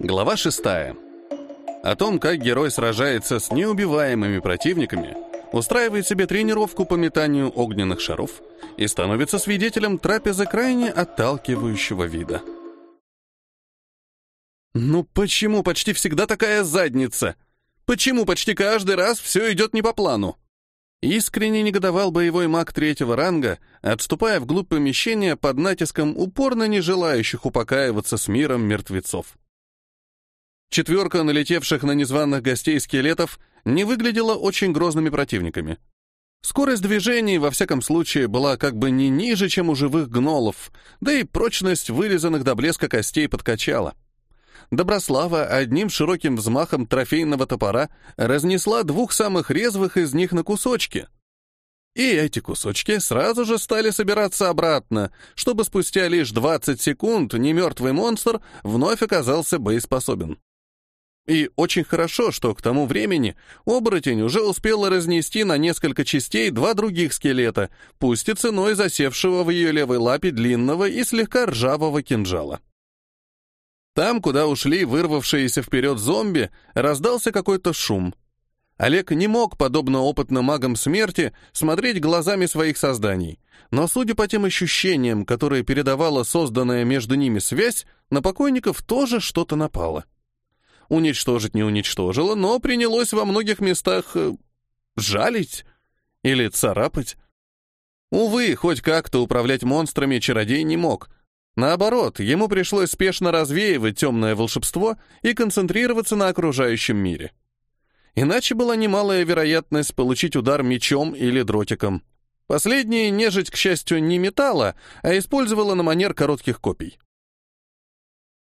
Глава 6. О том, как герой сражается с неубиваемыми противниками, устраивает себе тренировку по метанию огненных шаров и становится свидетелем трапезы крайне отталкивающего вида. «Ну почему почти всегда такая задница? Почему почти каждый раз все идет не по плану?» Искренне негодовал боевой маг третьего ранга, отступая вглубь помещения под натиском упорно не желающих упокаиваться с миром мертвецов. Четверка налетевших на незваных гостей скелетов не выглядела очень грозными противниками. Скорость движений, во всяком случае, была как бы не ниже, чем у живых гнолов, да и прочность вырезанных до блеска костей подкачала. Доброслава одним широким взмахом трофейного топора разнесла двух самых резвых из них на кусочки. И эти кусочки сразу же стали собираться обратно, чтобы спустя лишь 20 секунд немертвый монстр вновь оказался боеспособен. И очень хорошо, что к тому времени оборотень уже успел разнести на несколько частей два других скелета, пусть и ценой засевшего в ее левой лапе длинного и слегка ржавого кинжала. Там, куда ушли вырвавшиеся вперед зомби, раздался какой-то шум. Олег не мог, подобно опытным магам смерти, смотреть глазами своих созданий, но, судя по тем ощущениям, которые передавала созданная между ними связь, на покойников тоже что-то напало. Уничтожить не уничтожило, но принялось во многих местах э, жалить или царапать. Увы, хоть как-то управлять монстрами чародей не мог, Наоборот, ему пришлось спешно развеивать темное волшебство и концентрироваться на окружающем мире. Иначе была немалая вероятность получить удар мечом или дротиком. Последнее нежить, к счастью, не металла, а использовала на манер коротких копий.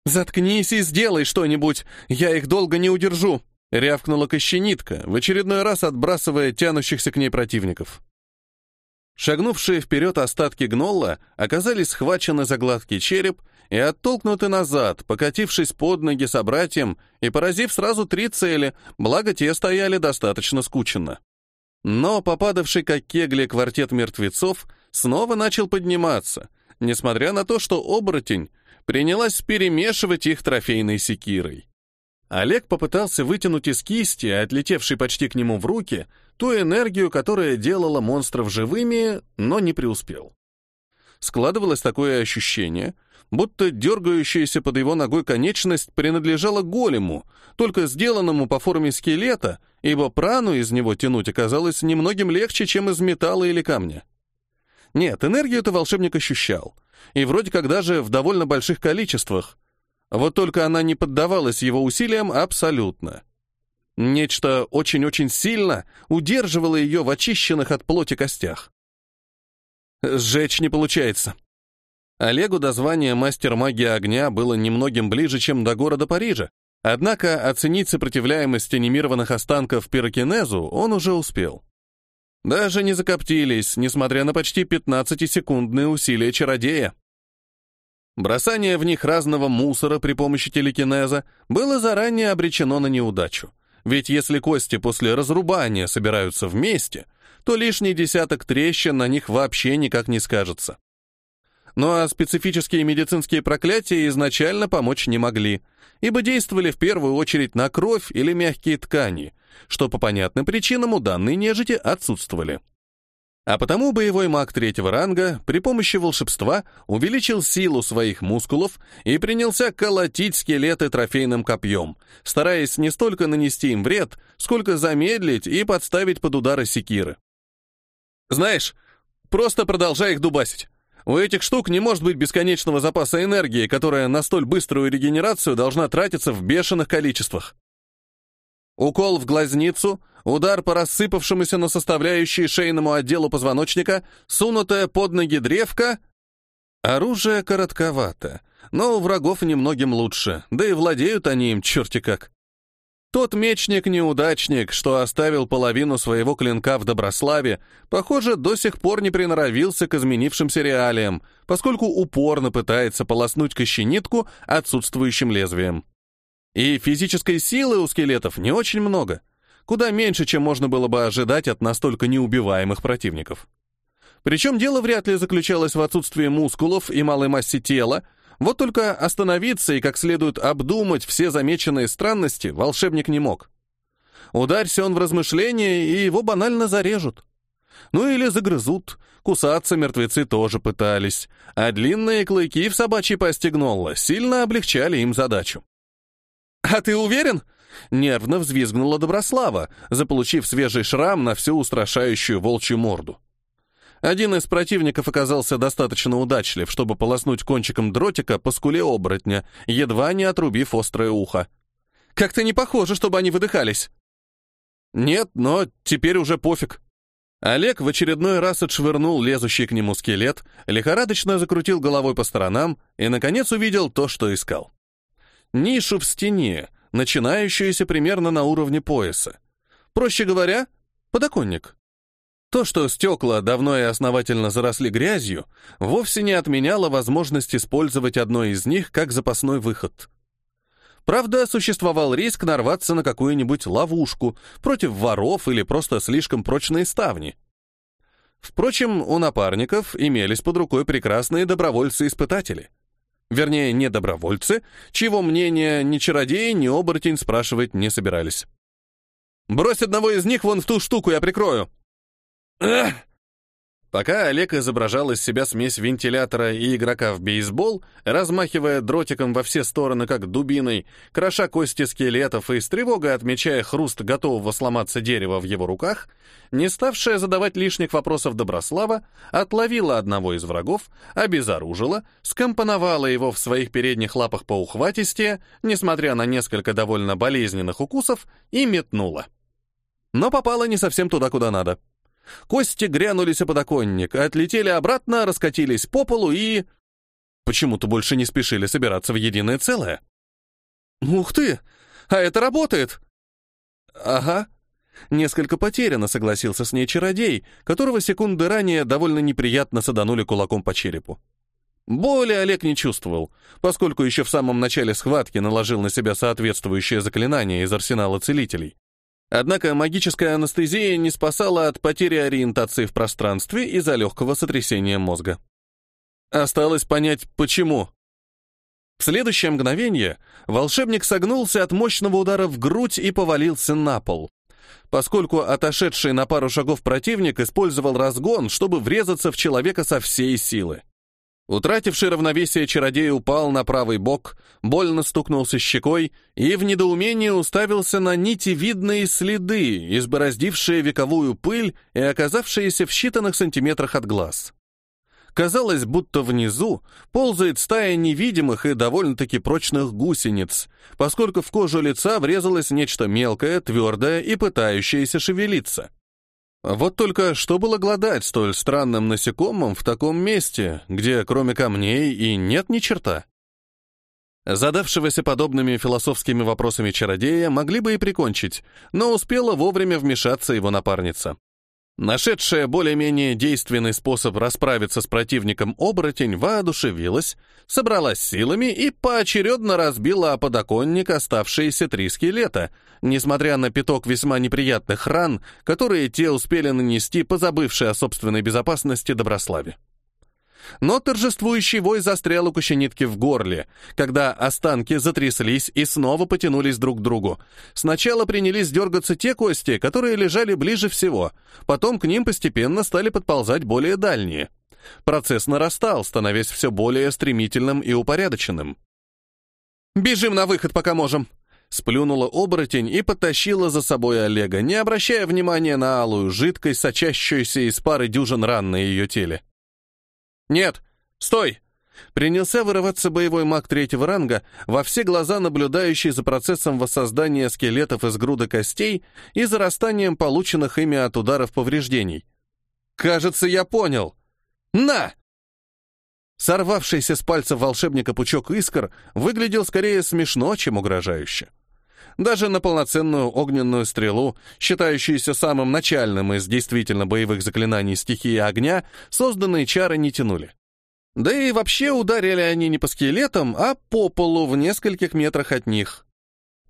«Заткнись и сделай что-нибудь, я их долго не удержу», — рявкнула кощенитка, в очередной раз отбрасывая тянущихся к ней противников. Шагнувшие вперед остатки гнолла оказались схвачены за гладкий череп и оттолкнуты назад, покатившись под ноги собратьям и поразив сразу три цели, благо те стояли достаточно скученно. Но попадавший как кегли квартет мертвецов снова начал подниматься, несмотря на то, что оборотень принялась перемешивать их трофейной секирой. Олег попытался вытянуть из кисти, отлетевшей почти к нему в руки, ту энергию, которая делала монстров живыми, но не преуспел. Складывалось такое ощущение, будто дергающаяся под его ногой конечность принадлежала голему, только сделанному по форме скелета, ибо прану из него тянуть оказалось немногим легче, чем из металла или камня. Нет, энергию-то волшебник ощущал, и вроде как даже в довольно больших количествах, вот только она не поддавалась его усилиям абсолютно. Нечто очень-очень сильно удерживало ее в очищенных от плоти костях. Сжечь не получается. Олегу до звания мастер магии огня было немногим ближе, чем до города Парижа, однако оценить сопротивляемость анимированных останков пирокинезу он уже успел. Даже не закоптились, несмотря на почти 15-секундные усилия чародея. Бросание в них разного мусора при помощи телекинеза было заранее обречено на неудачу. Ведь если кости после разрубания собираются вместе, то лишний десяток трещин на них вообще никак не скажется. Ну а специфические медицинские проклятия изначально помочь не могли, ибо действовали в первую очередь на кровь или мягкие ткани, что по понятным причинам у данной нежити отсутствовали. А потому боевой маг третьего ранга при помощи волшебства увеличил силу своих мускулов и принялся колотить скелеты трофейным копьем, стараясь не столько нанести им вред, сколько замедлить и подставить под удары секиры. «Знаешь, просто продолжай их дубасить. У этих штук не может быть бесконечного запаса энергии, которая на столь быструю регенерацию должна тратиться в бешеных количествах. Укол в глазницу, удар по рассыпавшемуся на составляющие шейному отделу позвоночника, сунутая под ноги древка. Оружие коротковато, но у врагов немногим лучше, да и владеют они им черти как. Тот мечник-неудачник, что оставил половину своего клинка в Доброславе, похоже, до сих пор не приноровился к изменившимся реалиям, поскольку упорно пытается полоснуть кощенитку отсутствующим лезвием. И физической силы у скелетов не очень много, куда меньше, чем можно было бы ожидать от настолько неубиваемых противников. Причем дело вряд ли заключалось в отсутствии мускулов и малой массе тела, Вот только остановиться и как следует обдумать все замеченные странности волшебник не мог. Ударься он в размышления, и его банально зарежут. Ну или загрызут. Кусаться мертвецы тоже пытались, а длинные клыки в собачьей пасти гнолла сильно облегчали им задачу. «А ты уверен?» — нервно взвизгнула Доброслава, заполучив свежий шрам на всю устрашающую волчью морду. Один из противников оказался достаточно удачлив, чтобы полоснуть кончиком дротика по скуле оборотня, едва не отрубив острое ухо. «Как-то не похоже, чтобы они выдыхались». «Нет, но теперь уже пофиг». Олег в очередной раз отшвырнул лезущий к нему скелет, лихорадочно закрутил головой по сторонам и, наконец, увидел то, что искал. Нишу в стене, начинающуюся примерно на уровне пояса. Проще говоря, подоконник. То, что стекла давно и основательно заросли грязью, вовсе не отменяло возможность использовать одно из них как запасной выход. Правда, существовал риск нарваться на какую-нибудь ловушку против воров или просто слишком прочные ставни. Впрочем, у напарников имелись под рукой прекрасные добровольцы-испытатели. Вернее, не добровольцы, чьего мнения ни чародей, ни оборотень спрашивать не собирались. «Брось одного из них вон в ту штуку, я прикрою!» Эх! Пока Олег изображал из себя смесь вентилятора и игрока в бейсбол, размахивая дротиком во все стороны, как дубиной, кроша кости скелетов и с тревогой отмечая хруст готового сломаться дерева в его руках, не ставшая задавать лишних вопросов Доброслава, отловила одного из врагов, обезоружила, скомпоновала его в своих передних лапах по ухватисте, несмотря на несколько довольно болезненных укусов, и метнула. Но попала не совсем туда, куда надо. Кости грянулись о подоконник, отлетели обратно, раскатились по полу и... Почему-то больше не спешили собираться в единое целое. «Ух ты! А это работает!» «Ага». Несколько потеряно согласился с ней чародей, которого секунды ранее довольно неприятно саданули кулаком по черепу. Боли Олег не чувствовал, поскольку еще в самом начале схватки наложил на себя соответствующее заклинание из арсенала целителей. Однако магическая анестезия не спасала от потери ориентации в пространстве из-за легкого сотрясения мозга. Осталось понять, почему. В следующее мгновение волшебник согнулся от мощного удара в грудь и повалился на пол, поскольку отошедший на пару шагов противник использовал разгон, чтобы врезаться в человека со всей силы. Утративший равновесие чародей упал на правый бок, больно стукнулся щекой и в недоумении уставился на нитевидные следы, избороздившие вековую пыль и оказавшиеся в считанных сантиметрах от глаз. Казалось, будто внизу ползает стая невидимых и довольно-таки прочных гусениц, поскольку в кожу лица врезалось нечто мелкое, твердое и пытающееся шевелиться. Вот только что было гладать столь странным насекомым в таком месте, где кроме камней и нет ни черта? Задавшегося подобными философскими вопросами чародея могли бы и прикончить, но успела вовремя вмешаться его напарница. Нашедшая более-менее действенный способ расправиться с противником оборотень воодушевилась, собралась силами и поочередно разбила о подоконник оставшиеся три скелета, несмотря на пяток весьма неприятных ран, которые те успели нанести, позабывшие о собственной безопасности Доброславе. Но торжествующий вой застрял у кощенитки в горле, когда останки затряслись и снова потянулись друг к другу. Сначала принялись дергаться те кости, которые лежали ближе всего, потом к ним постепенно стали подползать более дальние. Процесс нарастал, становясь все более стремительным и упорядоченным. «Бежим на выход, пока можем!» Сплюнула оборотень и потащила за собой Олега, не обращая внимания на алую жидкость, сочащуюся из пары дюжин ран на ее теле. «Нет! Стой!» Принялся вырываться боевой маг третьего ранга, во все глаза наблюдающий за процессом воссоздания скелетов из груды костей и зарастанием полученных ими от ударов повреждений. «Кажется, я понял! На!» Сорвавшийся с пальца волшебника пучок искр выглядел скорее смешно, чем угрожающе. Даже на полноценную огненную стрелу, считающуюся самым начальным из действительно боевых заклинаний стихии огня, созданные чары не тянули. Да и вообще ударили они не по скелетам, а по полу в нескольких метрах от них.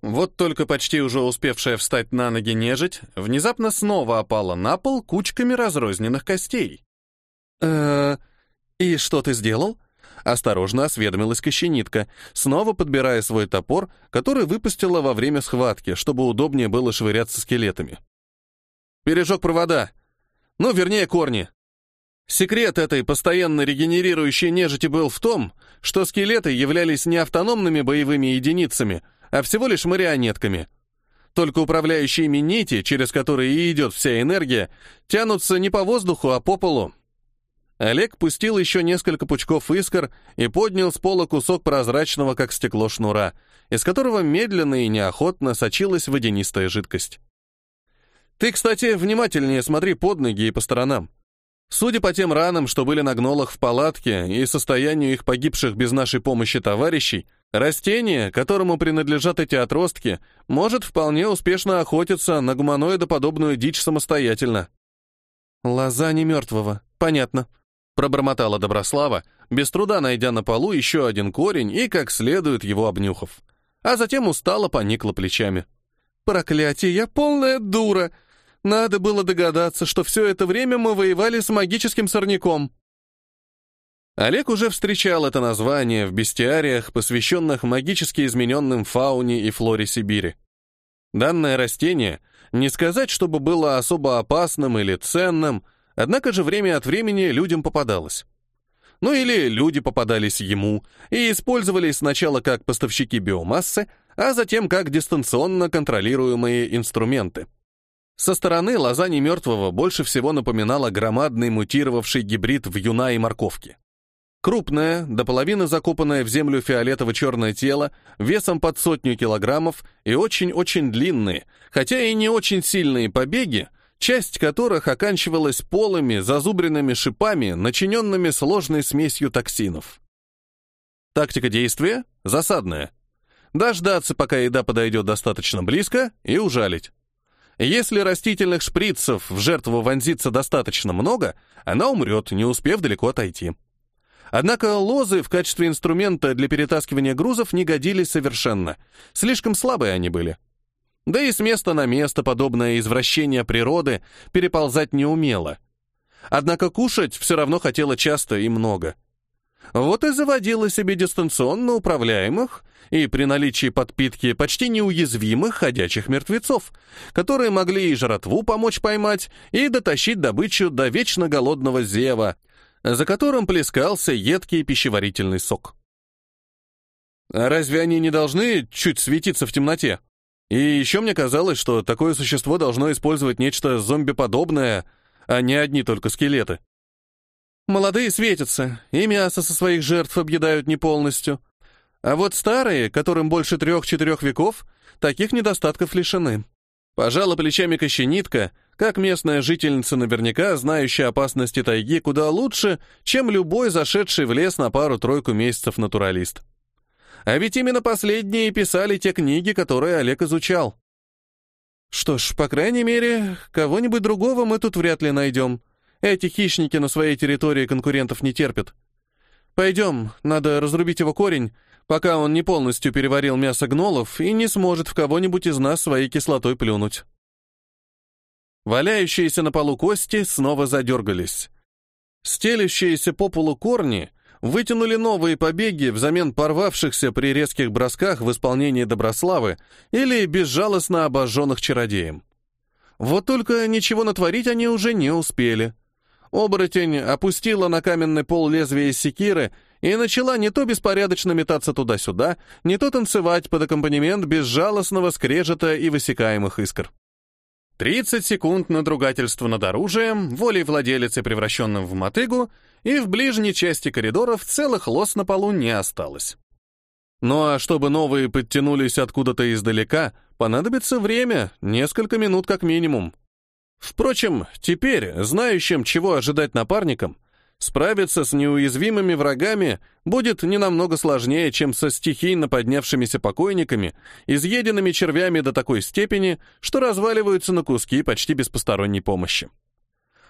Вот только почти уже успевшая встать на ноги нежить, внезапно снова опала на пол кучками разрозненных костей. э и что ты сделал?» осторожно осведомилась кощенитка, снова подбирая свой топор, который выпустила во время схватки, чтобы удобнее было швыряться скелетами. «Пережег провода. Ну, вернее, корни. Секрет этой постоянно регенерирующей нежити был в том, что скелеты являлись не автономными боевыми единицами, а всего лишь марионетками. Только управляющие ими нити, через которые и идет вся энергия, тянутся не по воздуху, а по полу. Олег пустил еще несколько пучков искр и поднял с пола кусок прозрачного, как стекло шнура, из которого медленно и неохотно сочилась водянистая жидкость. «Ты, кстати, внимательнее смотри под ноги и по сторонам. Судя по тем ранам, что были на гнолах в палатке, и состоянию их погибших без нашей помощи товарищей, растение, которому принадлежат эти отростки, может вполне успешно охотиться на гуманоидоподобную дичь самостоятельно. «Лоза не мертвого, понятно», — пробормотала Доброслава, без труда найдя на полу еще один корень и как следует его обнюхав. А затем устало поникла плечами. «Проклятие, я полная дура!» Надо было догадаться, что все это время мы воевали с магическим сорняком. Олег уже встречал это название в бестиариях, посвященных магически измененным фауне и флоре Сибири. Данное растение, не сказать, чтобы было особо опасным или ценным, однако же время от времени людям попадалось. Ну или люди попадались ему и использовались сначала как поставщики биомассы, а затем как дистанционно контролируемые инструменты. Со стороны лоза мертвого больше всего напоминала громадный мутировавший гибрид вьюна и морковки. Крупное, до половины закопанное в землю фиолетово-черное тело, весом под сотню килограммов и очень-очень длинные, хотя и не очень сильные побеги, часть которых оканчивалась полыми, зазубренными шипами, начиненными сложной смесью токсинов. Тактика действия — засадная. Дождаться, пока еда подойдет достаточно близко, и ужалить. Если растительных шприцев в жертву вонзится достаточно много, она умрет, не успев далеко отойти. Однако лозы в качестве инструмента для перетаскивания грузов не годились совершенно. Слишком слабые они были. Да и с места на место подобное извращение природы переползать не умело. Однако кушать все равно хотела часто и много. Вот и заводила себе дистанционно управляемых и при наличии подпитки почти неуязвимых ходячих мертвецов, которые могли и жратву помочь поймать, и дотащить добычу до вечно голодного зева, за которым плескался едкий пищеварительный сок. А разве они не должны чуть светиться в темноте? И еще мне казалось, что такое существо должно использовать нечто зомбиподобное, а не одни только скелеты. Молодые светятся, и мясо со своих жертв объедают не полностью. А вот старые, которым больше трех-четырех веков, таких недостатков лишены. Пожала плечами кощенитка, как местная жительница наверняка, знающая опасности тайги куда лучше, чем любой зашедший в лес на пару-тройку месяцев натуралист. А ведь именно последние писали те книги, которые Олег изучал. Что ж, по крайней мере, кого-нибудь другого мы тут вряд ли найдем. Эти хищники на своей территории конкурентов не терпят. Пойдем, надо разрубить его корень, пока он не полностью переварил мясо гнолов и не сможет в кого-нибудь из нас своей кислотой плюнуть. Валяющиеся на полу кости снова задергались. Стелющиеся по полу корни вытянули новые побеги взамен порвавшихся при резких бросках в исполнении Доброславы или безжалостно обожженных чародеем. Вот только ничего натворить они уже не успели — Оборотень опустила на каменный пол лезвие секиры и начала не то беспорядочно метаться туда-сюда, не то танцевать под аккомпанемент безжалостного скрежета и высекаемых искр. 30 секунд надругательства над оружием, волей владелицы, превращенным в мотыгу, и в ближней части коридоров целых лос на полу не осталось. Ну а чтобы новые подтянулись откуда-то издалека, понадобится время, несколько минут как минимум. Впрочем, теперь, знающим, чего ожидать напарникам, справиться с неуязвимыми врагами будет не намного сложнее, чем со стихийно поднявшимися покойниками, изъеденными червями до такой степени, что разваливаются на куски почти без посторонней помощи.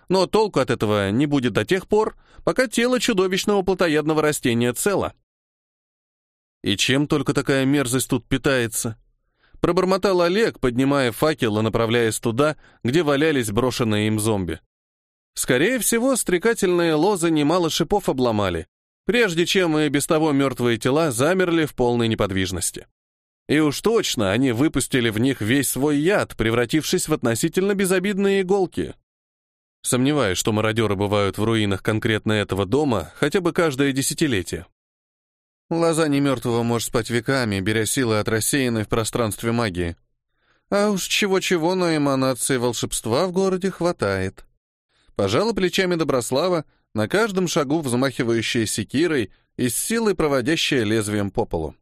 Но толку от этого не будет до тех пор, пока тело чудовищного плотоядного растения цело. И чем только такая мерзость тут питается? Пробормотал Олег, поднимая факел и направляясь туда, где валялись брошенные им зомби. Скорее всего, стрекательные лозы немало шипов обломали, прежде чем и без того мертвые тела замерли в полной неподвижности. И уж точно они выпустили в них весь свой яд, превратившись в относительно безобидные иголки. Сомневаюсь, что мародеры бывают в руинах конкретно этого дома хотя бы каждое десятилетие. Лоза немертвого может спать веками, беря силы от рассеянной в пространстве магии. А уж чего-чего, но эманации волшебства в городе хватает. Пожала плечами Доброслава, на каждом шагу взмахивающая секирой и с силой проводящая лезвием по полу.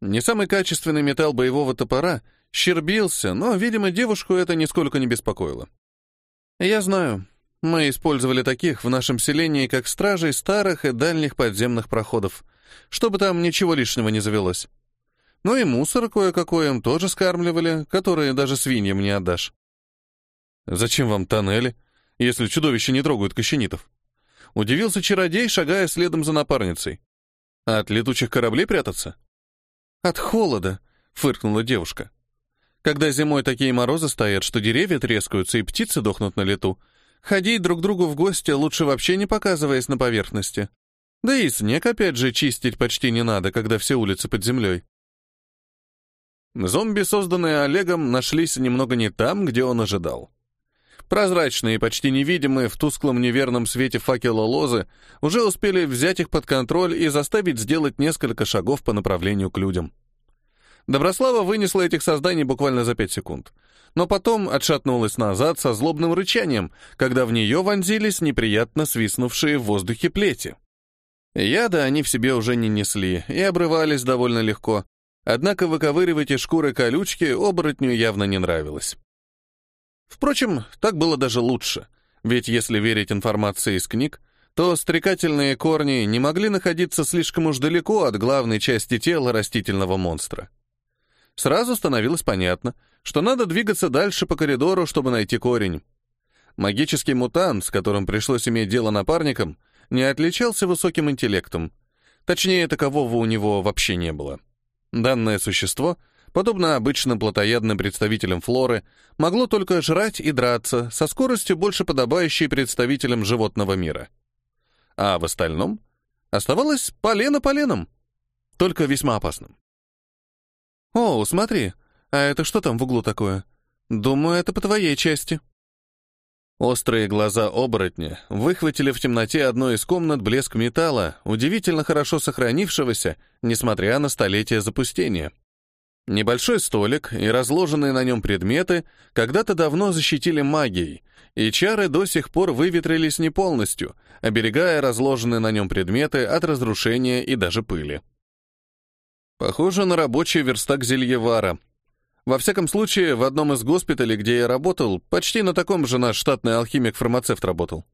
Не самый качественный металл боевого топора щербился, но, видимо, девушку это нисколько не беспокоило. «Я знаю. Мы использовали таких в нашем селении как стражей старых и дальних подземных проходов, чтобы там ничего лишнего не завелось. Ну и мусор кое-какой им тоже скармливали, которые даже свиньям не отдашь». «Зачем вам тоннели, если чудовища не трогают кощенитов?» Удивился чародей, шагая следом за напарницей. «А от летучих кораблей прятаться?» «От холода», — фыркнула девушка. «Когда зимой такие морозы стоят, что деревья трескаются и птицы дохнут на лету, ходить друг другу в гости лучше вообще не показываясь на поверхности. Да и снег, опять же, чистить почти не надо, когда все улицы под землей». Зомби, созданные Олегом, нашлись немного не там, где он ожидал. Прозрачные, почти невидимые в тусклом неверном свете факела лозы уже успели взять их под контроль и заставить сделать несколько шагов по направлению к людям. Доброслава вынесла этих созданий буквально за пять секунд, но потом отшатнулась назад со злобным рычанием, когда в нее вонзились неприятно свистнувшие в воздухе плети. Яда они в себе уже не несли и обрывались довольно легко, однако выковыривать из шкуры колючки оборотню явно не нравилось. Впрочем, так было даже лучше, ведь если верить информации из книг, то стрекательные корни не могли находиться слишком уж далеко от главной части тела растительного монстра. Сразу становилось понятно, что надо двигаться дальше по коридору, чтобы найти корень. Магический мутант, с которым пришлось иметь дело напарником, не отличался высоким интеллектом. Точнее, такового у него вообще не было. Данное существо — подобно обычным плотоядным представителям флоры, могло только жрать и драться со скоростью больше подобающей представителям животного мира. А в остальном оставалось полено поленом, только весьма опасным. «О, смотри, а это что там в углу такое? Думаю, это по твоей части». Острые глаза оборотня выхватили в темноте одной из комнат блеск металла, удивительно хорошо сохранившегося, несмотря на столетия запустения. Небольшой столик и разложенные на нем предметы когда-то давно защитили магией, и чары до сих пор выветрились не полностью, оберегая разложенные на нем предметы от разрушения и даже пыли. Похоже на рабочий верстак Зельевара. Во всяком случае, в одном из госпиталей, где я работал, почти на таком же наш штатный алхимик-фармацевт работал.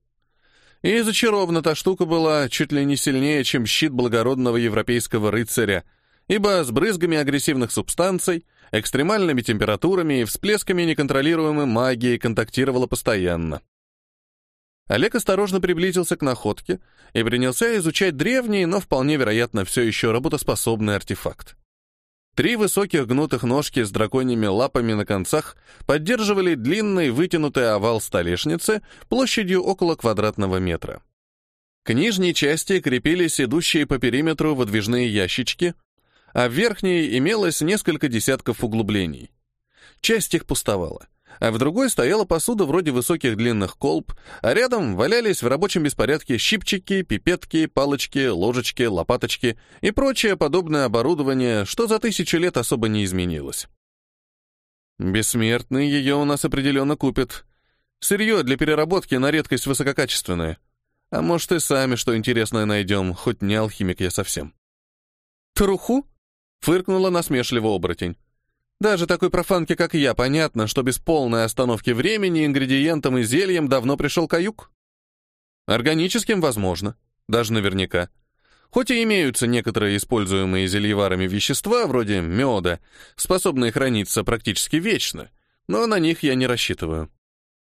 И зачарована та штука была чуть ли не сильнее, чем щит благородного европейского рыцаря — ибо с брызгами агрессивных субстанций, экстремальными температурами и всплесками неконтролируемой магии контактировала постоянно. Олег осторожно приблизился к находке и принялся изучать древний, но вполне вероятно все еще работоспособный артефакт. Три высоких гнутых ножки с драконьими лапами на концах поддерживали длинный вытянутый овал столешницы площадью около квадратного метра. К нижней части крепились идущие по периметру выдвижные ящички, а в верхней имелось несколько десятков углублений. Часть их пустовала, а в другой стояла посуда вроде высоких длинных колб, а рядом валялись в рабочем беспорядке щипчики, пипетки, палочки, ложечки, лопаточки и прочее подобное оборудование, что за тысячу лет особо не изменилось. Бессмертный ее у нас определенно купит. Сырье для переработки на редкость высококачественное. А может, и сами что интересное найдем, хоть не алхимик я совсем. Труху? Фыркнула насмешливо оборотень. Даже такой профанке, как я, понятно, что без полной остановки времени ингредиентам и зельям давно пришел каюк. Органическим возможно, даже наверняка. Хоть и имеются некоторые используемые зельеварами вещества, вроде меда, способные храниться практически вечно, но на них я не рассчитываю.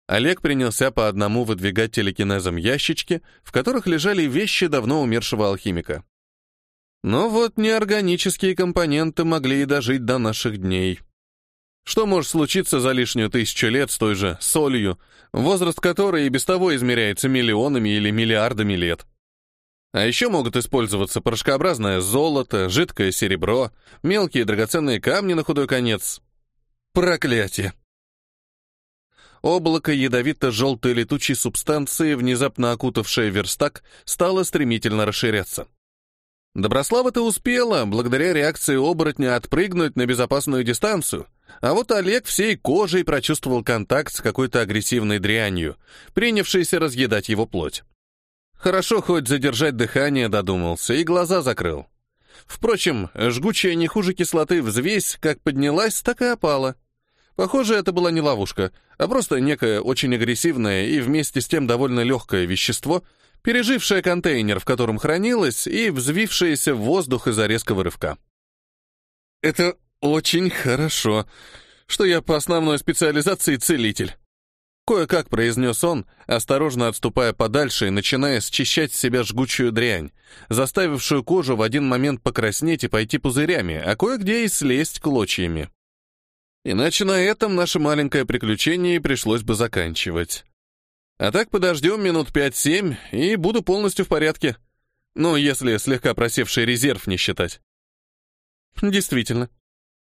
Олег принялся по одному выдвигать телекинезом ящички, в которых лежали вещи давно умершего алхимика. Но вот неорганические компоненты могли и дожить до наших дней. Что может случиться за лишнюю тысячу лет с той же солью, возраст которой и без того измеряется миллионами или миллиардами лет? А еще могут использоваться порошкообразное золото, жидкое серебро, мелкие драгоценные камни на худой конец. Проклятие! Облако ядовито-желтой летучей субстанции, внезапно окутавшее верстак, стало стремительно расширяться. Доброслава-то успела, благодаря реакции оборотня, отпрыгнуть на безопасную дистанцию, а вот Олег всей кожей прочувствовал контакт с какой-то агрессивной дрянью, принявшейся разъедать его плоть. Хорошо хоть задержать дыхание додумался и глаза закрыл. Впрочем, жгучая не хуже кислоты взвесь как поднялась, так и опала. Похоже, это была не ловушка, а просто некое очень агрессивное и вместе с тем довольно легкое вещество, пережившее контейнер, в котором хранилось, и взвившееся в воздух из-за резкого рывка. «Это очень хорошо, что я по основной специализации целитель», Кое-как произнес он, осторожно отступая подальше и начиная счищать с себя жгучую дрянь, заставившую кожу в один момент покраснеть и пойти пузырями, а кое-где и слезть клочьями. Иначе на этом наше маленькое приключение пришлось бы заканчивать. А так подождем минут пять-семь, и буду полностью в порядке. Ну, если слегка просевший резерв не считать. Действительно.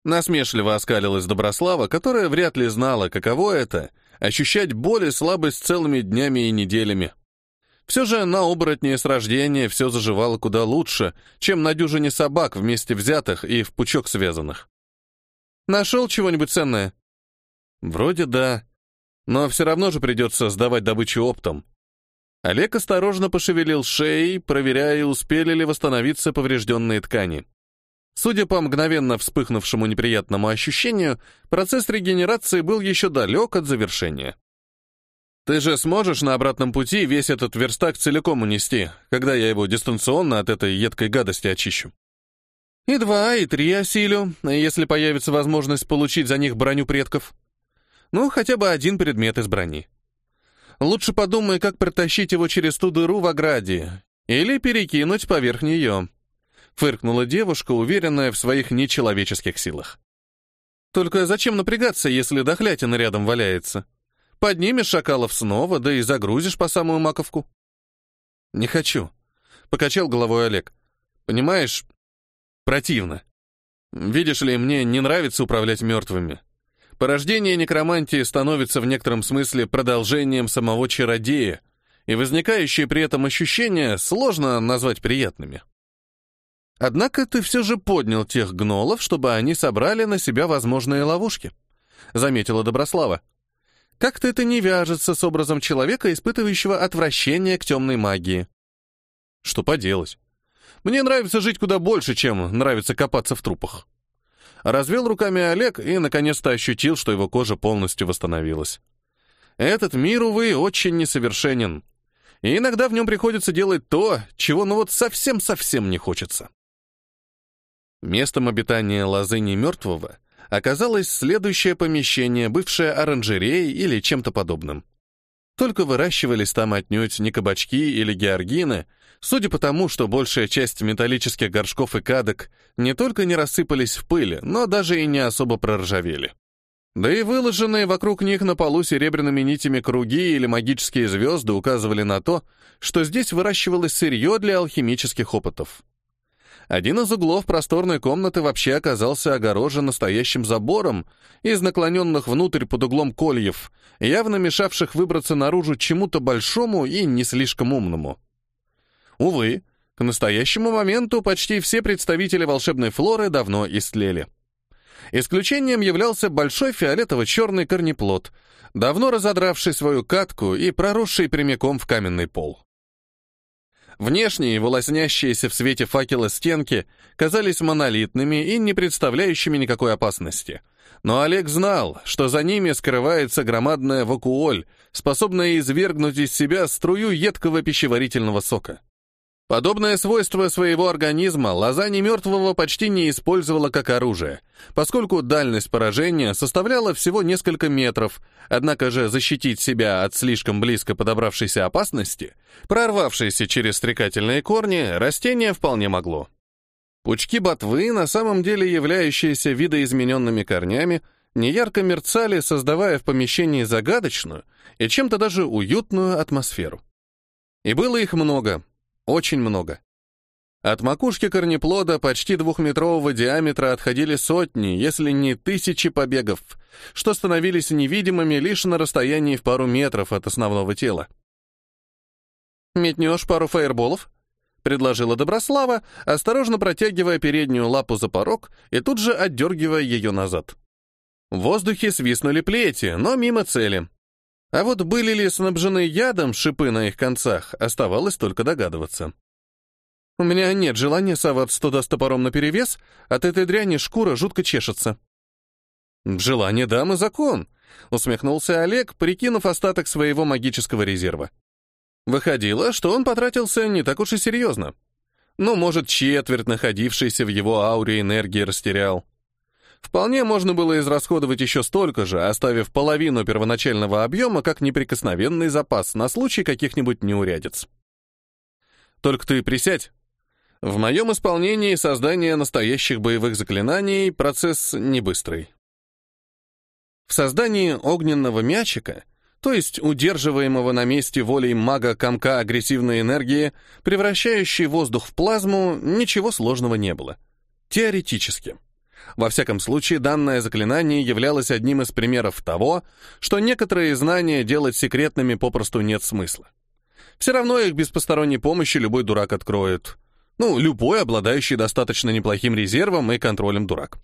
Насмешливо оскалилась Доброслава, которая вряд ли знала, каково это — ощущать боль и слабость целыми днями и неделями. Все же на оборотне с рождения все заживало куда лучше, чем на дюжине собак вместе взятых и в пучок связанных. Нашел чего-нибудь ценное? Вроде да, но все равно же придется сдавать добычу оптом. Олег осторожно пошевелил шеей, проверяя, успели ли восстановиться поврежденные ткани. Судя по мгновенно вспыхнувшему неприятному ощущению, процесс регенерации был еще далек от завершения. «Ты же сможешь на обратном пути весь этот верстак целиком унести, когда я его дистанционно от этой едкой гадости очищу?» «И два, и три осилю, если появится возможность получить за них броню предков. Ну, хотя бы один предмет из брони. Лучше подумай, как протащить его через ту дыру в ограде или перекинуть поверх нее» фыркнула девушка, уверенная в своих нечеловеческих силах. Только зачем напрягаться, если дохлятина рядом валяется? Поднимешь шакалов снова, да и загрузишь по самую маковку. Не хочу, покачал головой Олег. Понимаешь, противно. Видишь ли, мне не нравится управлять мертвыми. Порождение некромантии становится в некотором смысле продолжением самого чародея, и возникающие при этом ощущения сложно назвать приятными. Однако ты все же поднял тех гнолов, чтобы они собрали на себя возможные ловушки», — заметила Доброслава. «Как-то это не вяжется с образом человека, испытывающего отвращение к темной магии». «Что поделать? Мне нравится жить куда больше, чем нравится копаться в трупах». Развел руками Олег и наконец-то ощутил, что его кожа полностью восстановилась. Этот мир, увы, очень несовершенен. И иногда в нем приходится делать то, чего ну вот совсем-совсем не хочется. Местом обитания лозыни мертвого оказалось следующее помещение, бывшее оранжереей или чем-то подобным. Только выращивались там отнюдь не кабачки или георгины, судя по тому, что большая часть металлических горшков и кадок не только не рассыпались в пыль, но даже и не особо проржавели. Да и выложенные вокруг них на полу серебряными нитями круги или магические звезды указывали на то, что здесь выращивалось сырье для алхимических опытов. Один из углов просторной комнаты вообще оказался огорожен настоящим забором из наклоненных внутрь под углом кольев, явно мешавших выбраться наружу чему-то большому и не слишком умному. Увы, к настоящему моменту почти все представители волшебной флоры давно истлели. Исключением являлся большой фиолетово-черный корнеплод, давно разодравший свою катку и проросший прямиком в каменный пол. Внешние, волоснящиеся в свете факела стенки, казались монолитными и не представляющими никакой опасности. Но Олег знал, что за ними скрывается громадная вакуоль, способная извергнуть из себя струю едкого пищеварительного сока. Подобное свойство своего организма лоза мертвого почти не использовала как оружие, поскольку дальность поражения составляла всего несколько метров, однако же защитить себя от слишком близко подобравшейся опасности, прорвавшейся через стрекательные корни, растение вполне могло. Пучки ботвы, на самом деле являющиеся видоизмененными корнями, неярко мерцали, создавая в помещении загадочную и чем-то даже уютную атмосферу. И было их много, очень много. От макушки корнеплода почти двухметрового диаметра отходили сотни, если не тысячи побегов, что становились невидимыми лишь на расстоянии в пару метров от основного тела. «Метнешь пару фаерболов?» — предложила Доброслава, осторожно протягивая переднюю лапу за порог и тут же отдергивая ее назад. В воздухе свистнули плети, но мимо цели. А вот были ли снабжены ядом шипы на их концах, оставалось только догадываться. У меня нет желания соваться туда с топором наперевес, от этой дряни шкура жутко чешется. «Желание дамы — закон», — усмехнулся Олег, прикинув остаток своего магического резерва. Выходило, что он потратился не так уж и серьезно. Ну, может, четверть находившейся в его ауре энергии растерял. Вполне можно было израсходовать еще столько же, оставив половину первоначального объема как неприкосновенный запас на случай каких-нибудь неурядиц. «Только ты присядь», в моем исполнении создание настоящих боевых заклинаний — процесс не быстрый. В создании огненного мячика, то есть удерживаемого на месте волей мага комка агрессивной энергии, превращающей воздух в плазму, ничего сложного не было. Теоретически. Во всяком случае, данное заклинание являлось одним из примеров того, что некоторые знания делать секретными попросту нет смысла. Все равно их без посторонней помощи любой дурак откроет — ну, любой, обладающий достаточно неплохим резервом и контролем дурак.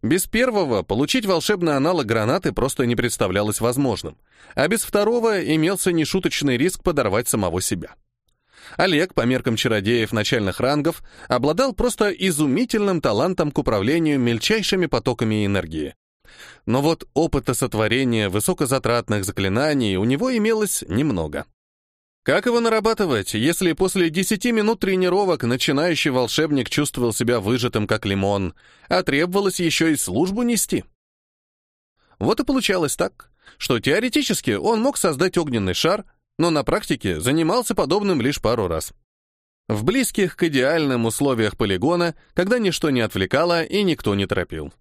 Без первого получить волшебный аналог гранаты просто не представлялось возможным, а без второго имелся нешуточный риск подорвать самого себя. Олег, по меркам чародеев начальных рангов, обладал просто изумительным талантом к управлению мельчайшими потоками энергии. Но вот опыта сотворения высокозатратных заклинаний у него имелось немного. Как его нарабатывать, если после 10 минут тренировок начинающий волшебник чувствовал себя выжатым, как лимон, а требовалось еще и службу нести? Вот и получалось так, что теоретически он мог создать огненный шар, но на практике занимался подобным лишь пару раз. В близких к идеальным условиях полигона, когда ничто не отвлекало и никто не торопил.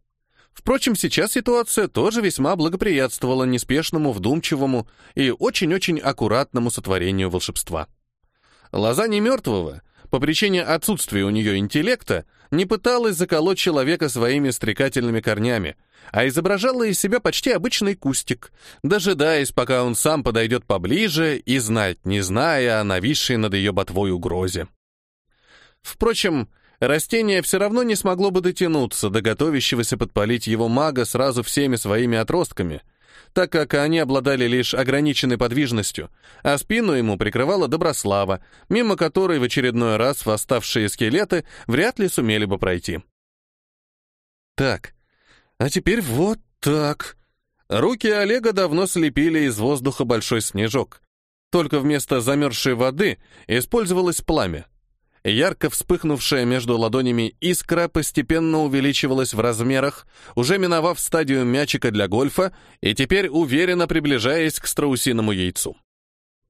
Впрочем, сейчас ситуация тоже весьма благоприятствовала неспешному, вдумчивому и очень-очень аккуратному сотворению волшебства. Лоза не мертвого, по причине отсутствия у нее интеллекта, не пыталась заколоть человека своими стрекательными корнями, а изображала из себя почти обычный кустик, дожидаясь, пока он сам подойдет поближе и знать, не зная о нависшей над ее ботвой угрозе. Впрочем, растение все равно не смогло бы дотянуться до готовящегося подпалить его мага сразу всеми своими отростками, так как они обладали лишь ограниченной подвижностью, а спину ему прикрывала Доброслава, мимо которой в очередной раз восставшие скелеты вряд ли сумели бы пройти. Так, а теперь вот так. Руки Олега давно слепили из воздуха большой снежок. Только вместо замерзшей воды использовалось пламя. Ярко вспыхнувшая между ладонями искра постепенно увеличивалась в размерах, уже миновав стадию мячика для гольфа и теперь уверенно приближаясь к страусиному яйцу.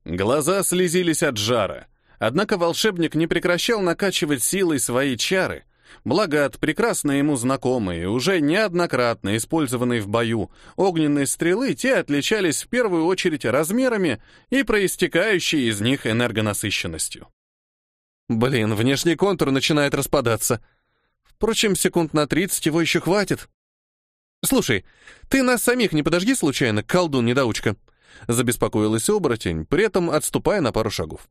Глаза слезились от жара, однако волшебник не прекращал накачивать силой свои чары, благо от прекрасно ему знакомые, уже неоднократно использованные в бою, огненные стрелы те отличались в первую очередь размерами и проистекающей из них энергонасыщенностью. Блин, внешний контур начинает распадаться. Впрочем, секунд на 30 его еще хватит. «Слушай, ты нас самих не подожги случайно, колдун-недоучка?» Забеспокоилась оборотень, при этом отступая на пару шагов.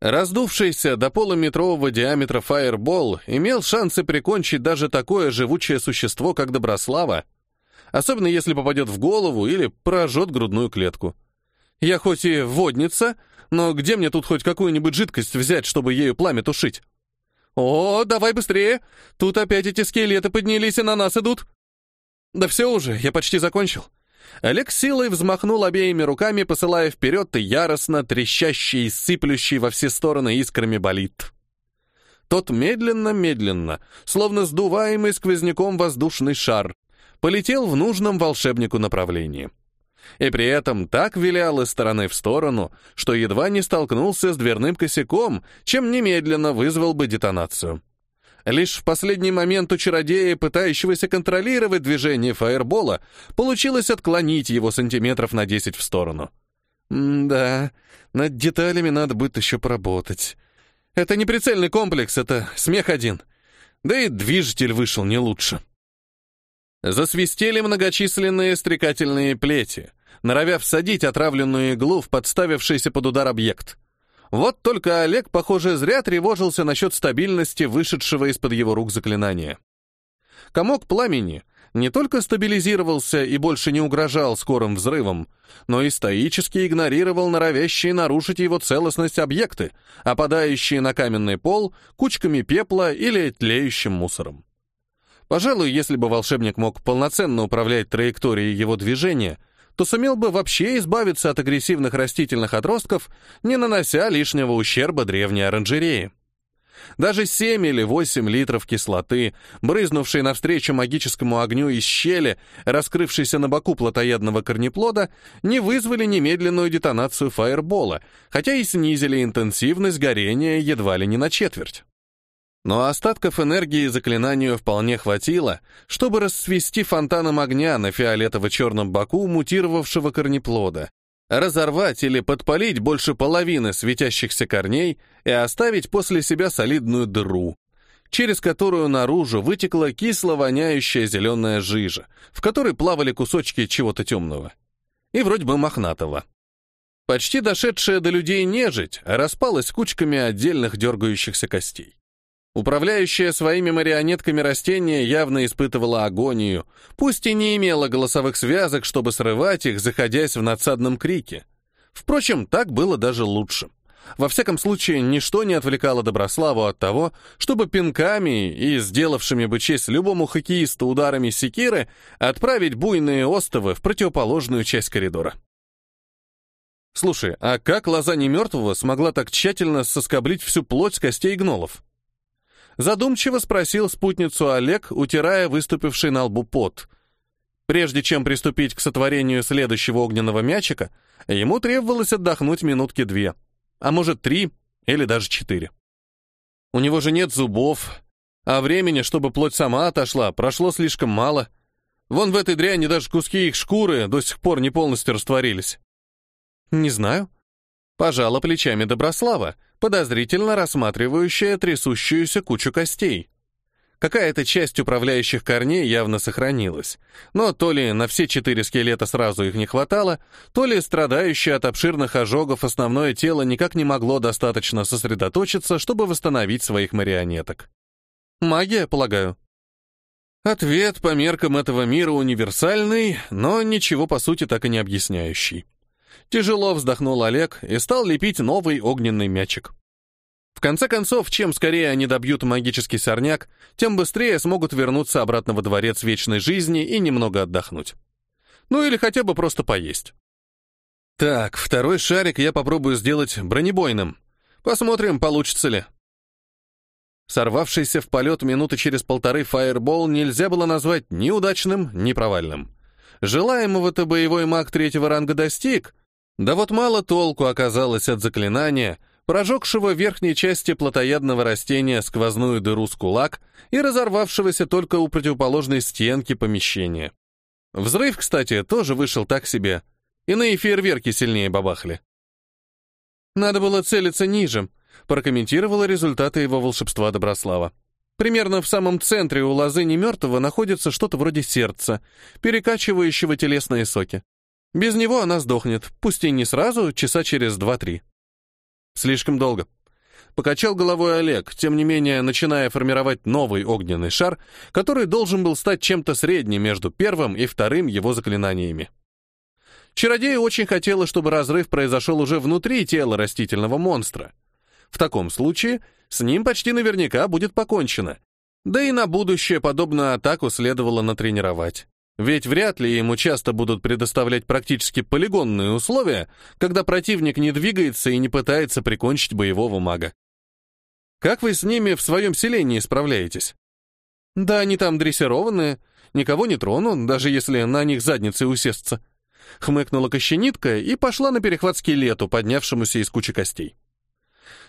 Раздувшийся до полуметрового диаметра фаербол имел шансы прикончить даже такое живучее существо, как Доброслава, особенно если попадет в голову или прожжет грудную клетку. Я хоть и водница, но где мне тут хоть какую-нибудь жидкость взять, чтобы ею пламя тушить? О, давай быстрее! Тут опять эти скелеты поднялись и на нас идут. Да все уже, я почти закончил. Олег силой взмахнул обеими руками, посылая вперед и яростно трещащий и сыплющий во все стороны искрами болит. Тот медленно-медленно, словно сдуваемый сквозняком воздушный шар, полетел в нужном волшебнику направлении и при этом так вилял из стороны в сторону, что едва не столкнулся с дверным косяком, чем немедленно вызвал бы детонацию. Лишь в последний момент у чародея, пытающегося контролировать движение фаербола, получилось отклонить его сантиметров на 10 в сторону. М да, над деталями надо будет еще поработать. Это не прицельный комплекс, это смех один. Да и движитель вышел не лучше. Засвистели многочисленные стрекательные плети, норовя всадить отравленную иглу в подставившийся под удар объект. Вот только Олег, похоже, зря тревожился насчет стабильности вышедшего из-под его рук заклинания. Комок пламени не только стабилизировался и больше не угрожал скорым взрывом, но и стоически игнорировал норовящие нарушить его целостность объекты, опадающие на каменный пол кучками пепла или тлеющим мусором. Пожалуй, если бы волшебник мог полноценно управлять траекторией его движения, то сумел бы вообще избавиться от агрессивных растительных отростков, не нанося лишнего ущерба древней оранжерее. Даже 7 или 8 литров кислоты, брызнувшей навстречу магическому огню из щели, раскрывшейся на боку плотоядного корнеплода, не вызвали немедленную детонацию фаербола, хотя и снизили интенсивность горения едва ли не на четверть. Но остатков энергии заклинанию вполне хватило, чтобы расцвести фонтаном огня на фиолетово-черном боку мутировавшего корнеплода, разорвать или подпалить больше половины светящихся корней и оставить после себя солидную дыру, через которую наружу вытекла кисло-воняющая зеленая жижа, в которой плавали кусочки чего-то темного. И вроде бы мохнатого. Почти дошедшая до людей нежить распалась кучками отдельных дергающихся костей. Управляющая своими марионетками растения явно испытывала агонию, пусть и не имела голосовых связок, чтобы срывать их, заходясь в надсадном крике. Впрочем, так было даже лучше. Во всяком случае, ничто не отвлекало Доброславу от того, чтобы пинками и сделавшими бы честь любому хоккеисту ударами секиры отправить буйные остовы в противоположную часть коридора. Слушай, а как лоза немертвого смогла так тщательно соскоблить всю плоть с костей гнолов? Задумчиво спросил спутницу Олег, утирая выступивший на лбу пот. Прежде чем приступить к сотворению следующего огненного мячика, ему требовалось отдохнуть минутки две, а может три или даже четыре. У него же нет зубов, а времени, чтобы плоть сама отошла, прошло слишком мало. Вон в этой дряни даже куски их шкуры до сих пор не полностью растворились. Не знаю. Пожала плечами Доброслава, подозрительно рассматривающая трясущуюся кучу костей. Какая-то часть управляющих корней явно сохранилась, но то ли на все четыре скелета сразу их не хватало, то ли страдающее от обширных ожогов основное тело никак не могло достаточно сосредоточиться, чтобы восстановить своих марионеток. Магия, полагаю. Ответ по меркам этого мира универсальный, но ничего по сути так и не объясняющий. Тяжело вздохнул Олег и стал лепить новый огненный мячик. В конце концов, чем скорее они добьют магический сорняк, тем быстрее смогут вернуться обратно во дворец вечной жизни и немного отдохнуть. Ну или хотя бы просто поесть. Так, второй шарик я попробую сделать бронебойным. Посмотрим, получится ли. Сорвавшийся в полет минуты через полторы фаербол нельзя было назвать ни удачным, ни провальным. Желаемого-то боевой маг третьего ранга достиг, да вот мало толку оказалось от заклинания, прожегшего в верхней части плотоядного растения сквозную дыру с кулак и разорвавшегося только у противоположной стенки помещения. Взрыв, кстати, тоже вышел так себе. Иные фейерверки сильнее бабахли. «Надо было целиться ниже», — прокомментировала результаты его волшебства Доброслава. Примерно в самом центре у лозы немертвого находится что-то вроде сердца, перекачивающего телесные соки. Без него она сдохнет, пусть и не сразу, часа через два-три. Слишком долго. Покачал головой Олег, тем не менее начиная формировать новый огненный шар, который должен был стать чем-то средним между первым и вторым его заклинаниями. Чародея очень хотела, чтобы разрыв произошел уже внутри тела растительного монстра. В таком случае с ним почти наверняка будет покончено. Да и на будущее подобную атаку следовало натренировать. Ведь вряд ли ему часто будут предоставлять практически полигонные условия, когда противник не двигается и не пытается прикончить боевого мага. Как вы с ними в своем селении справляетесь? Да они там дрессированные, никого не трону, даже если на них задницы усесться. Хмыкнула кощенитка и пошла на перехват скелету, поднявшемуся из кучи костей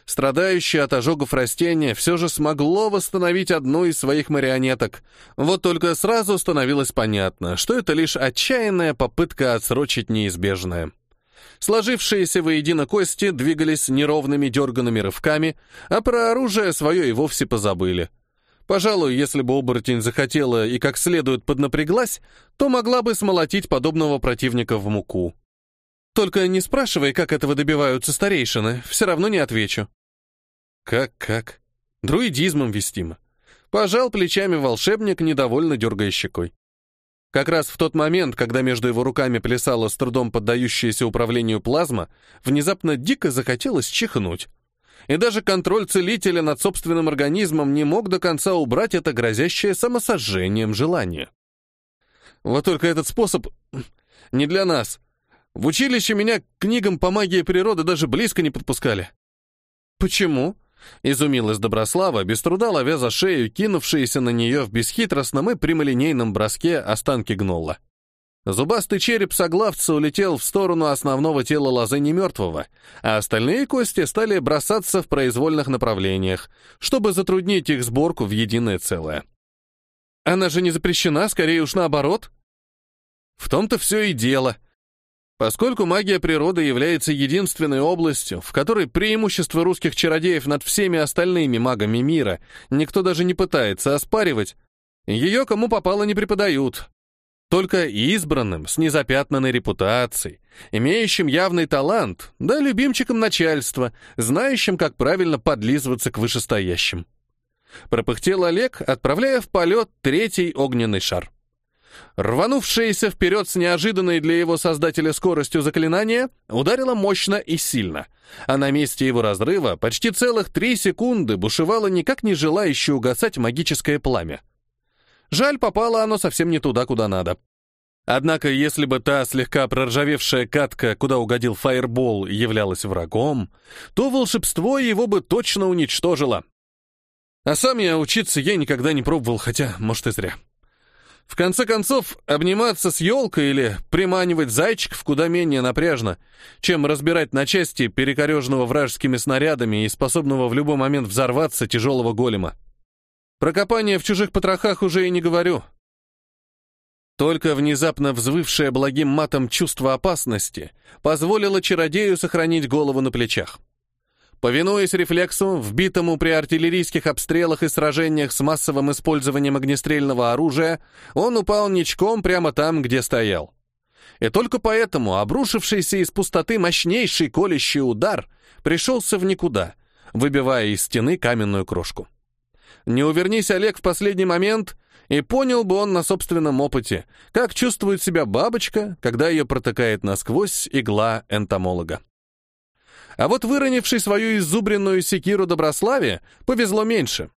страдающее от ожогов растение все же смогло восстановить одну из своих марионеток. Вот только сразу становилось понятно, что это лишь отчаянная попытка отсрочить неизбежное. Сложившиеся воедино кости двигались неровными дерганными рывками, а про оружие свое и вовсе позабыли. Пожалуй, если бы оборотень захотела и как следует поднапряглась, то могла бы смолотить подобного противника в муку. Только не спрашивай, как этого добиваются старейшины, все равно не отвечу. Как-как? Друидизмом вестимо. Пожал плечами волшебник, недовольно дергая щекой. Как раз в тот момент, когда между его руками плясала с трудом поддающаяся управлению плазма, внезапно дико захотелось чихнуть. И даже контроль целителя над собственным организмом не мог до конца убрать это грозящее самосожжением желание. Вот только этот способ не для нас. В училище меня к книгам по магии природы даже близко не подпускали. Почему? Изумилась Доброслава, без труда ловя за шею кинувшиеся на нее в бесхитростном и прямолинейном броске останки гнолла. Зубастый череп соглавца улетел в сторону основного тела лозы немертвого, а остальные кости стали бросаться в произвольных направлениях, чтобы затруднить их сборку в единое целое. «Она же не запрещена, скорее уж наоборот?» «В том-то все и дело», Поскольку магия природы является единственной областью, в которой преимущество русских чародеев над всеми остальными магами мира никто даже не пытается оспаривать, ее кому попало не преподают. Только избранным, с незапятнанной репутацией, имеющим явный талант, да любимчиком начальства, знающим, как правильно подлизываться к вышестоящим. Пропыхтел Олег, отправляя в полет третий огненный шар. Рванувшееся вперед с неожиданной для его создателя скоростью заклинание ударило мощно и сильно, а на месте его разрыва почти целых три секунды бушевало никак не желающее угасать магическое пламя. Жаль, попало оно совсем не туда, куда надо. Однако, если бы та слегка проржавевшая катка, куда угодил фаербол, являлась врагом, то волшебство его бы точно уничтожило. А сам я учиться ей никогда не пробовал, хотя, может, и зря. В конце концов, обниматься с елкой или приманивать зайчиков куда менее напряжно, чем разбирать на части перекореженного вражескими снарядами и способного в любой момент взорваться тяжелого голема. Про копание в чужих потрохах уже и не говорю. Только внезапно взвывшее благим матом чувство опасности позволило чародею сохранить голову на плечах. Повинуясь рефлексу, вбитому при артиллерийских обстрелах и сражениях с массовым использованием огнестрельного оружия, он упал ничком прямо там, где стоял. И только поэтому обрушившийся из пустоты мощнейший колющий удар пришелся в никуда, выбивая из стены каменную крошку. Не увернись Олег в последний момент, и понял бы он на собственном опыте, как чувствует себя бабочка, когда ее протыкает насквозь игла энтомолога. А вот выронивший свою изубренную секиру Доброславе повезло меньше.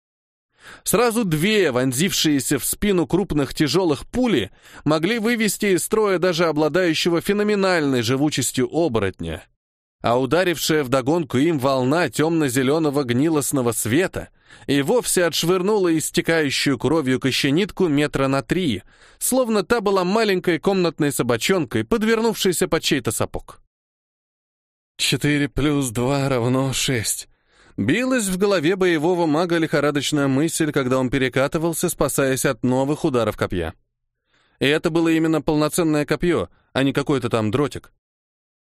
Сразу две, вонзившиеся в спину крупных тяжелых пули, могли вывести из строя даже обладающего феноменальной живучестью оборотня. А ударившая вдогонку им волна темно-зеленого гнилостного света и вовсе отшвырнула истекающую кровью кощенитку метра на три, словно та была маленькой комнатной собачонкой, подвернувшейся под чей-то сапог. Четыре плюс два равно шесть. Билась в голове боевого мага лихорадочная мысль, когда он перекатывался, спасаясь от новых ударов копья. И это было именно полноценное копье, а не какой-то там дротик.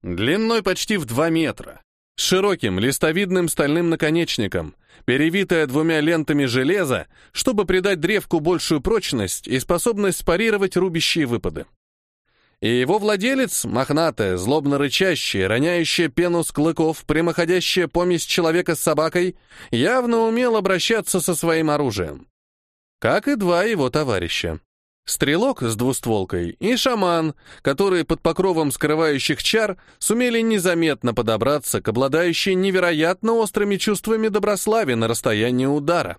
Длиной почти в два метра, с широким листовидным стальным наконечником, перевитое двумя лентами железа, чтобы придать древку большую прочность и способность парировать рубящие выпады. И его владелец, мохнатая, злобно рычащая, роняющая пену с клыков, прямоходящая помесь человека с собакой, явно умел обращаться со своим оружием. Как и два его товарища. Стрелок с двустволкой и шаман, которые под покровом скрывающих чар сумели незаметно подобраться к обладающей невероятно острыми чувствами доброславия на расстоянии удара.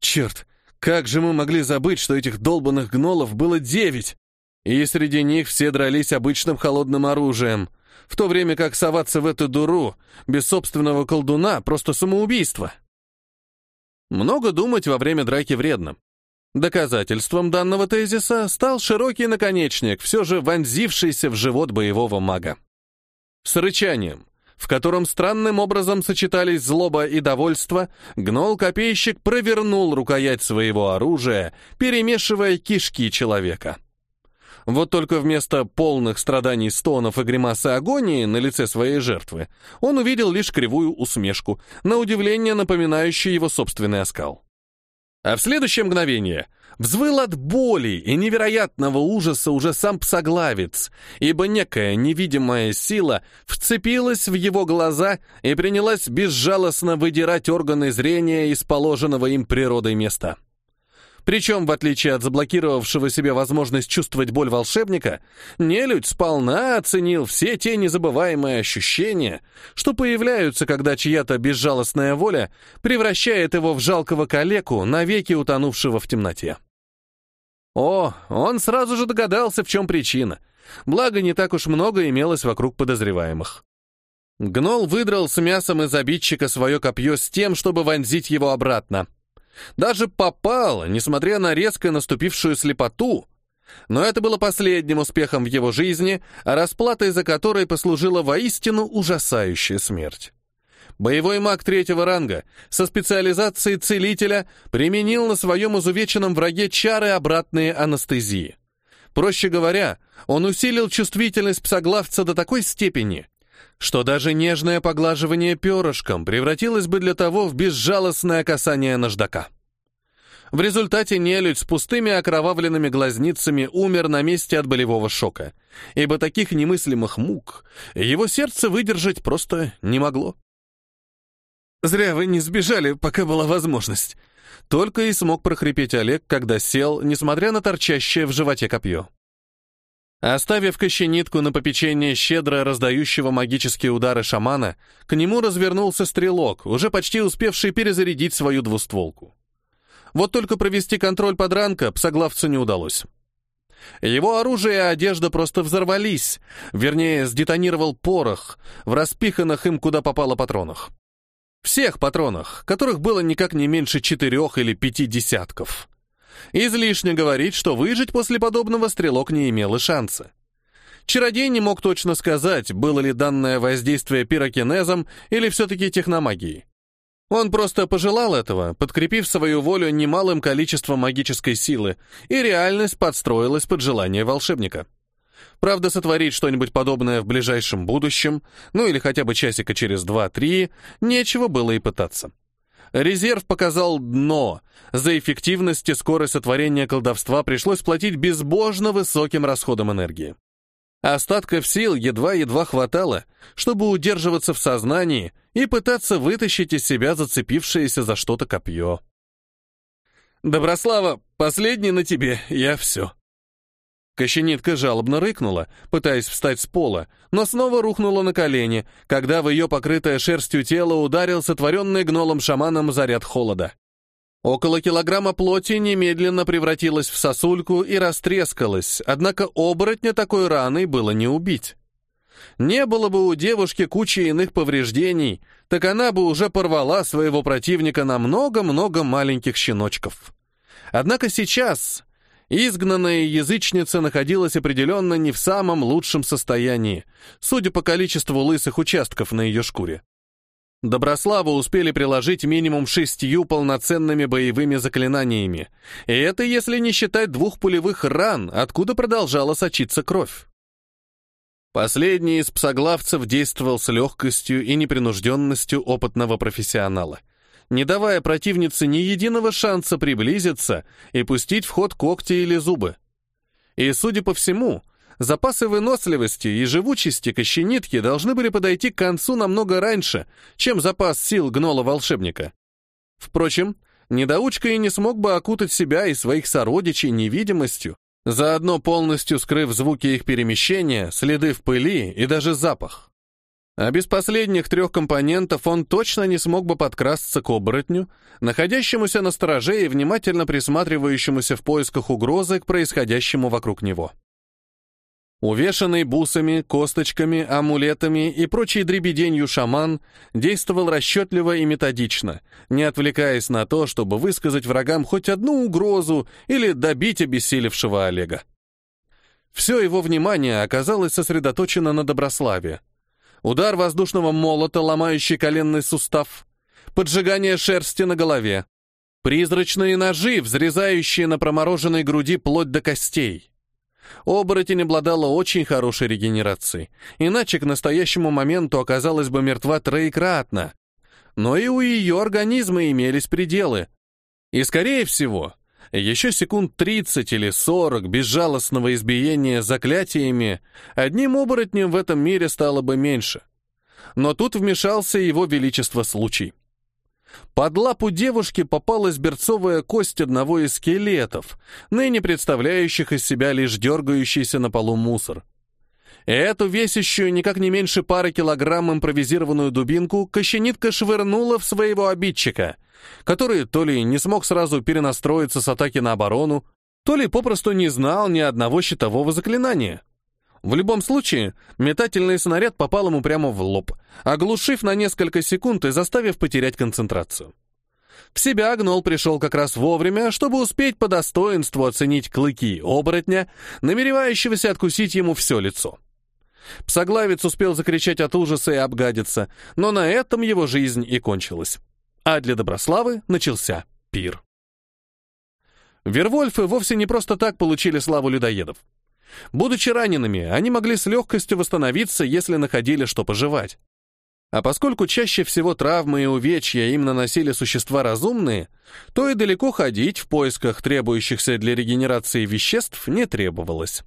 Черт, как же мы могли забыть, что этих долбанных гнолов было девять? И среди них все дрались обычным холодным оружием, в то время как соваться в эту дуру без собственного колдуна — просто самоубийство. Много думать во время драки вредно. Доказательством данного тезиса стал широкий наконечник, все же вонзившийся в живот боевого мага. С рычанием, в котором странным образом сочетались злоба и довольство, гнол-копейщик провернул рукоять своего оружия, перемешивая кишки человека. Вот только вместо полных страданий стонов и гримасы агонии на лице своей жертвы он увидел лишь кривую усмешку, на удивление напоминающую его собственный оскал. А в следующее мгновение взвыл от боли и невероятного ужаса уже сам псоглавец, ибо некая невидимая сила вцепилась в его глаза и принялась безжалостно выдирать органы зрения из положенного им природой места. Причем, в отличие от заблокировавшего себе возможность чувствовать боль волшебника, нелюдь сполна оценил все те незабываемые ощущения, что появляются, когда чья-то безжалостная воля превращает его в жалкого калеку, навеки утонувшего в темноте. О, он сразу же догадался, в чем причина. Благо, не так уж много имелось вокруг подозреваемых. Гнол выдрал с мясом из обидчика свое копье с тем, чтобы вонзить его обратно — даже попал, несмотря на резко наступившую слепоту. Но это было последним успехом в его жизни, а расплатой за которой послужила воистину ужасающая смерть. Боевой маг третьего ранга со специализацией целителя применил на своем изувеченном враге чары обратные анестезии. Проще говоря, он усилил чувствительность псоглавца до такой степени, что даже нежное поглаживание перышком превратилось бы для того в безжалостное касание наждака. В результате нелюдь с пустыми окровавленными глазницами умер на месте от болевого шока, ибо таких немыслимых мук его сердце выдержать просто не могло. «Зря вы не сбежали, пока была возможность», — только и смог прохрипеть Олег, когда сел, несмотря на торчащее в животе копье. Оставив кощенитку на попечение щедро раздающего магические удары шамана, к нему развернулся стрелок, уже почти успевший перезарядить свою двустволку. Вот только провести контроль подранка псоглавцу не удалось. Его оружие и одежда просто взорвались, вернее, сдетонировал порох в распиханных им куда попало патронах. Всех патронах, которых было никак не меньше четырех или пяти десятков. Излишне говорить, что выжить после подобного стрелок не имел и шанса. Чародей не мог точно сказать, было ли данное воздействие пирокинезом или все-таки техномагией. Он просто пожелал этого, подкрепив свою волю немалым количеством магической силы, и реальность подстроилась под желание волшебника. Правда, сотворить что-нибудь подобное в ближайшем будущем, ну или хотя бы часика через два-три, нечего было и пытаться. Резерв показал дно. За эффективность и скорость сотворения колдовства пришлось платить безбожно высоким расходом энергии. Остатков сил едва-едва хватало, чтобы удерживаться в сознании и пытаться вытащить из себя зацепившееся за что-то копье. «Доброслава, последний на тебе, я все», Кощенитка жалобно рыкнула, пытаясь встать с пола, но снова рухнула на колени, когда в ее покрытое шерстью тело ударил сотворенный гнолом шаманом заряд холода. Около килограмма плоти немедленно превратилась в сосульку и растрескалась, однако оборотня такой раной было не убить. Не было бы у девушки кучи иных повреждений, так она бы уже порвала своего противника на много-много маленьких щеночков. Однако сейчас Изгнанная язычница находилась определенно не в самом лучшем состоянии, судя по количеству лысых участков на ее шкуре. Доброславу успели приложить минимум шестью полноценными боевыми заклинаниями, и это если не считать двух пулевых ран, откуда продолжала сочиться кровь. Последний из псоглавцев действовал с легкостью и непринужденностью опытного профессионала — не давая противнице ни единого шанса приблизиться и пустить в ход когти или зубы. И, судя по всему, запасы выносливости и живучести кощенитки должны были подойти к концу намного раньше, чем запас сил гнола-волшебника. Впрочем, недоучка и не смог бы окутать себя и своих сородичей невидимостью, заодно полностью скрыв звуки их перемещения, следы в пыли и даже запах. А без последних трех компонентов он точно не смог бы подкрасться к оборотню, находящемуся на стороже и внимательно присматривающемуся в поисках угрозы к происходящему вокруг него. Увешанный бусами, косточками, амулетами и прочей дребеденью шаман действовал расчетливо и методично, не отвлекаясь на то, чтобы высказать врагам хоть одну угрозу или добить обессилевшего Олега. Все его внимание оказалось сосредоточено на доброславе — удар воздушного молота, ломающий коленный сустав, поджигание шерсти на голове, призрачные ножи, взрезающие на промороженной груди плоть до костей. Оборотень обладала очень хорошей регенерацией, иначе к настоящему моменту оказалась бы мертва троекратно. Но и у ее организма имелись пределы. И, скорее всего, еще секунд 30 или 40 безжалостного избиения заклятиями одним оборотнем в этом мире стало бы меньше. Но тут вмешался его величество случай. Под лапу девушки попалась берцовая кость одного из скелетов, ныне представляющих из себя лишь дергающийся на полу мусор. Эту весящую никак не меньше пары килограмм импровизированную дубинку кощенитка швырнула в своего обидчика, который то ли не смог сразу перенастроиться с атаки на оборону, то ли попросту не знал ни одного щитового заклинания. В любом случае, метательный снаряд попал ему прямо в лоб, оглушив на несколько секунд и заставив потерять концентрацию. В себя гнол пришел как раз вовремя, чтобы успеть по достоинству оценить клыки оборотня, намеревающегося откусить ему все лицо. Псоглавец успел закричать от ужаса и обгадиться, но на этом его жизнь и кончилась. А для Доброславы начался пир. Вервольфы вовсе не просто так получили славу людоедов. Будучи ранеными, они могли с легкостью восстановиться, если находили что пожевать. А поскольку чаще всего травмы и увечья им наносили существа разумные, то и далеко ходить в поисках требующихся для регенерации веществ не требовалось.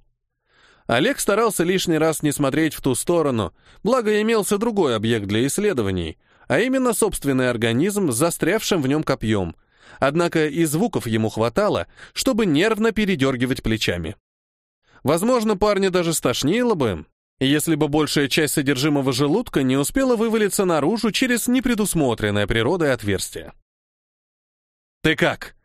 Олег старался лишний раз не смотреть в ту сторону, благо имелся другой объект для исследований, а именно собственный организм с застрявшим в нем копьем. Однако и звуков ему хватало, чтобы нервно передергивать плечами. Возможно, парня даже стошнило бы, если бы большая часть содержимого желудка не успела вывалиться наружу через непредусмотренное природой отверстие. «Ты как?»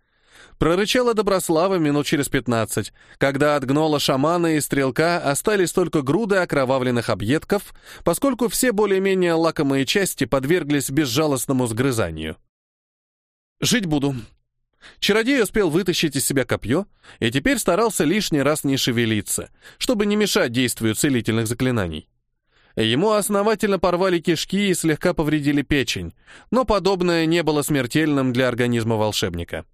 Прорычала Доброслава минут через пятнадцать, когда от гнола шамана и стрелка остались только груды окровавленных объедков, поскольку все более-менее лакомые части подверглись безжалостному сгрызанию. «Жить буду», Чародей успел вытащить из себя копье и теперь старался лишний раз не шевелиться, чтобы не мешать действию целительных заклинаний. Ему основательно порвали кишки и слегка повредили печень, но подобное не было смертельным для организма волшебника.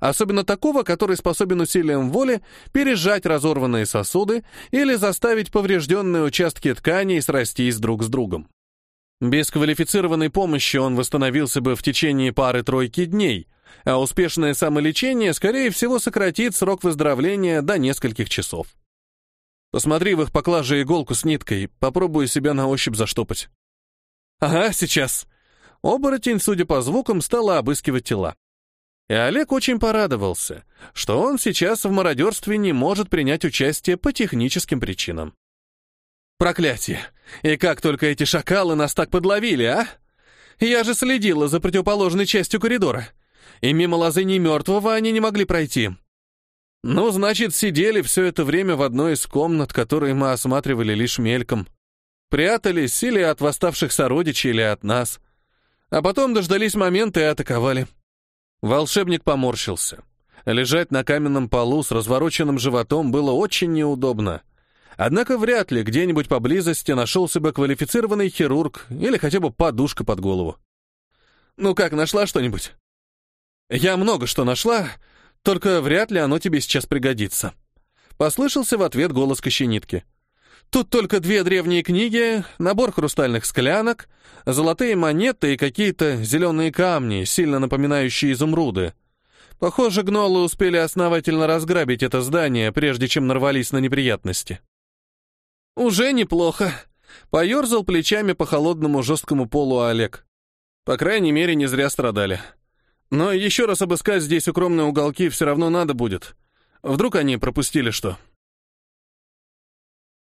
Особенно такого, который способен усилием воли пережать разорванные сосуды или заставить поврежденные участки тканей срастись друг с другом. Без квалифицированной помощи он восстановился бы в течение пары-тройки дней, а успешное самолечение, скорее всего, сократит срок выздоровления до нескольких часов. Посмотри в их поклаже иголку с ниткой, попробую себя на ощупь заштопать. Ага, сейчас. Оборотень, судя по звукам, стала обыскивать тела. И Олег очень порадовался, что он сейчас в мародерстве не может принять участие по техническим причинам. Проклятие! И как только эти шакалы нас так подловили, а? Я же следила за противоположной частью коридора и мимо лозы не мертвого они не могли пройти. Ну, значит, сидели все это время в одной из комнат, которые мы осматривали лишь мельком. Прятались или от восставших сородичей, или от нас. А потом дождались момента и атаковали. Волшебник поморщился. Лежать на каменном полу с развороченным животом было очень неудобно. Однако вряд ли где-нибудь поблизости нашелся бы квалифицированный хирург или хотя бы подушка под голову. «Ну как, нашла что-нибудь?» «Я много что нашла, только вряд ли оно тебе сейчас пригодится». Послышался в ответ голос Кощенитки. «Тут только две древние книги, набор хрустальных склянок, золотые монеты и какие-то зеленые камни, сильно напоминающие изумруды. Похоже, гнолы успели основательно разграбить это здание, прежде чем нарвались на неприятности». «Уже неплохо», — поерзал плечами по холодному жесткому полу Олег. «По крайней мере, не зря страдали». Но еще раз обыскать здесь укромные уголки все равно надо будет. Вдруг они пропустили что.